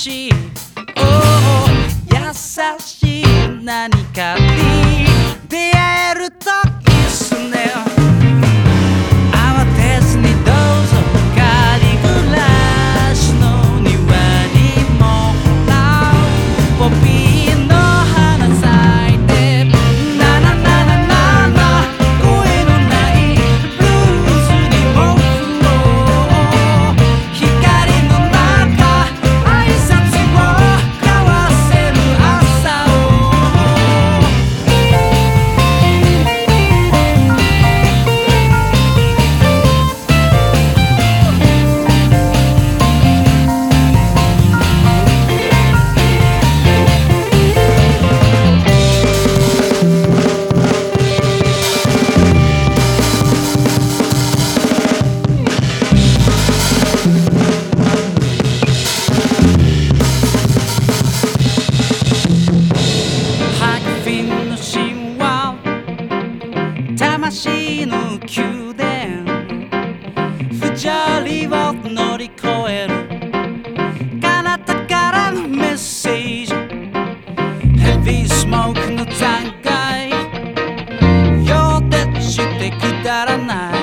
she りの宮殿不条理を乗り越えるかなたからのメッセージヘビースモークの残骸よってしてくだらない